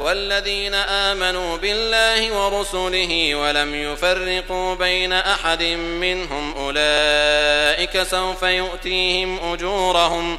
والذين آمنوا بالله ورسله ولم يفرقوا بين أحد منهم أولئك سوف يؤتيهم أجورهم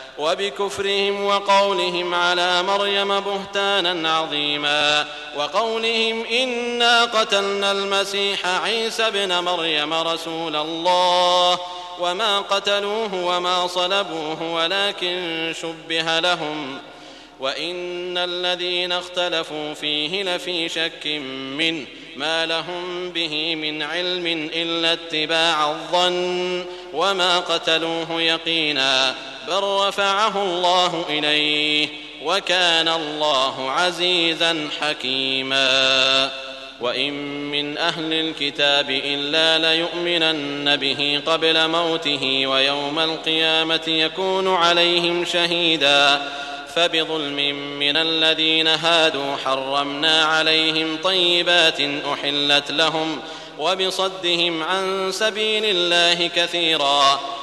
وبكفرهم وقولهم على مريم بهتانا عظيما وقولهم إنا قتلنا المسيح عيسى بن مريم رسول الله وما قتلوه وما صلبوه ولكن شبه لهم وإن الذين اختلفوا فيه لفي شك منه ما لهم به من علم إلا اتباع الظن وما قتلوه يقيناً بل رفعه الله إليه وكان الله عزيزا حكيما. وإن من أهل الكتاب إلا ليؤمنن به قبل موته ويوم القيامة يكون عليهم شهيدا. فبظلم من الذين هادوا حرمنا عليهم طيبات أحلت لهم وبصدهم عن سبيل الله كثيراً.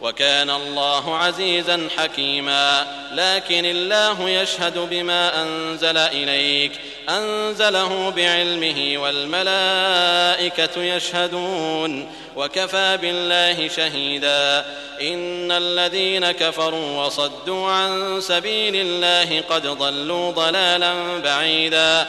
وكان الله عزيزا حكيما. لكن الله يشهد بما أنزل إليك. أنزله بعلمه والملائكة يشهدون. وكفى بالله شهيدا. إن الذين كفروا وصدوا عن سبيل الله قد ضلوا ضلالا بعيدا.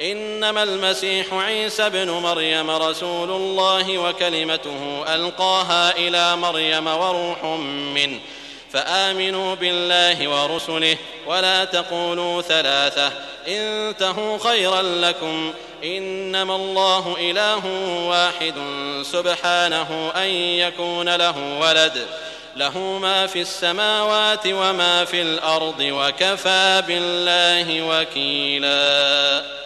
إنما المسيح عيسى بن مريم رسول الله وكلمته ألقاها إلى مريم وروح منه. فآمنوا بالله ورسله ولا تقولوا ثلاثة. انتهوا خيرا لكم. إنما الله إله واحد سبحانه أن يكون له ولد. له ما في السماوات وما في الأرض وكفى بالله وكيلاً.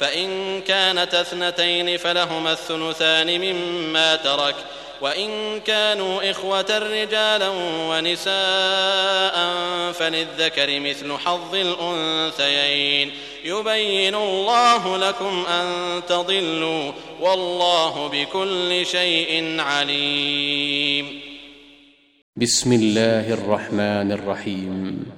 فإن كانت أثنتين فلهما الثلثان مما ترك وإن كانوا إخوة رجالا ونساء فللذكر مثل حظ الأنثيين. يبين الله لكم أن تضلوا والله بكل شيء عليم. بسم الله الرحمن الرحيم.